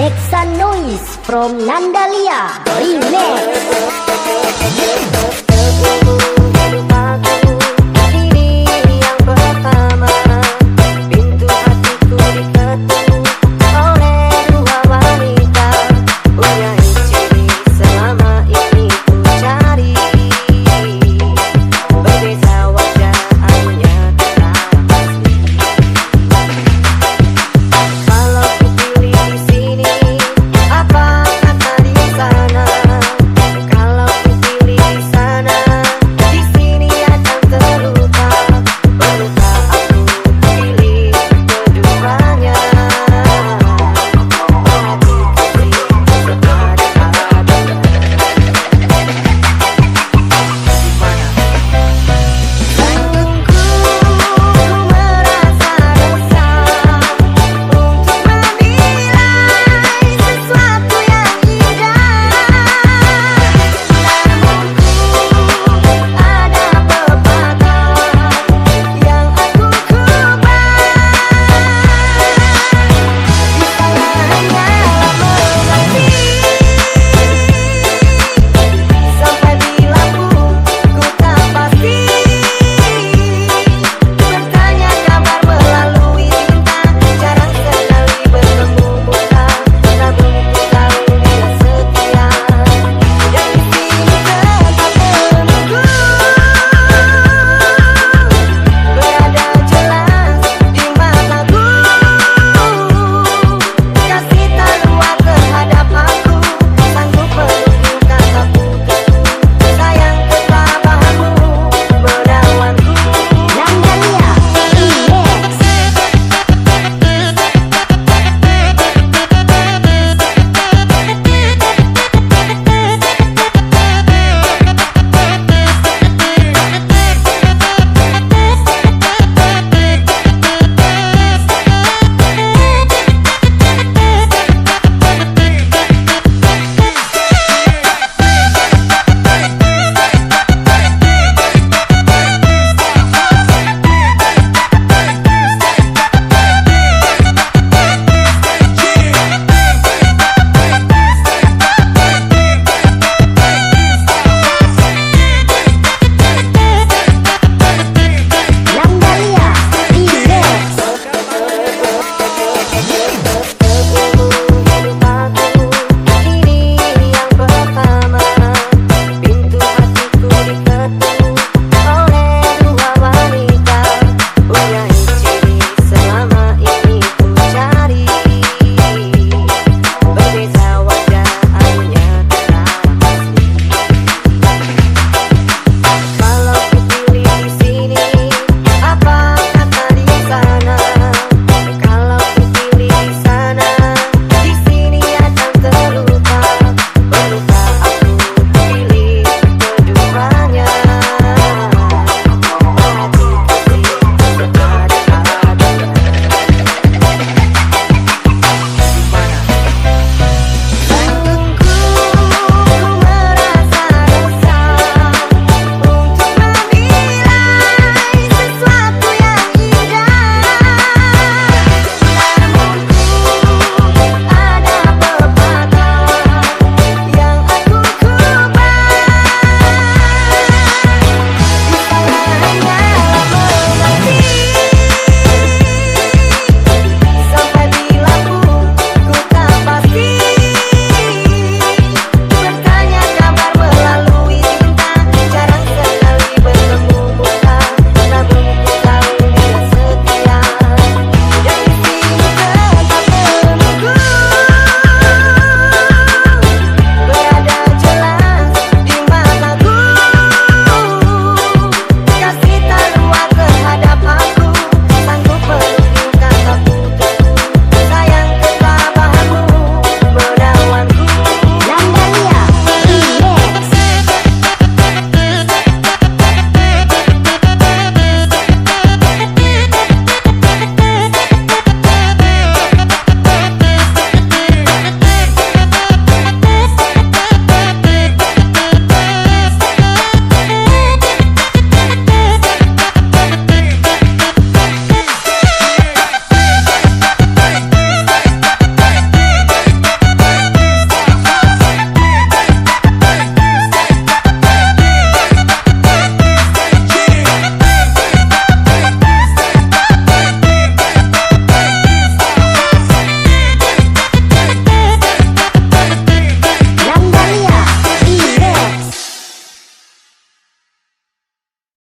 Nexa Noise from Nandalia. Remix.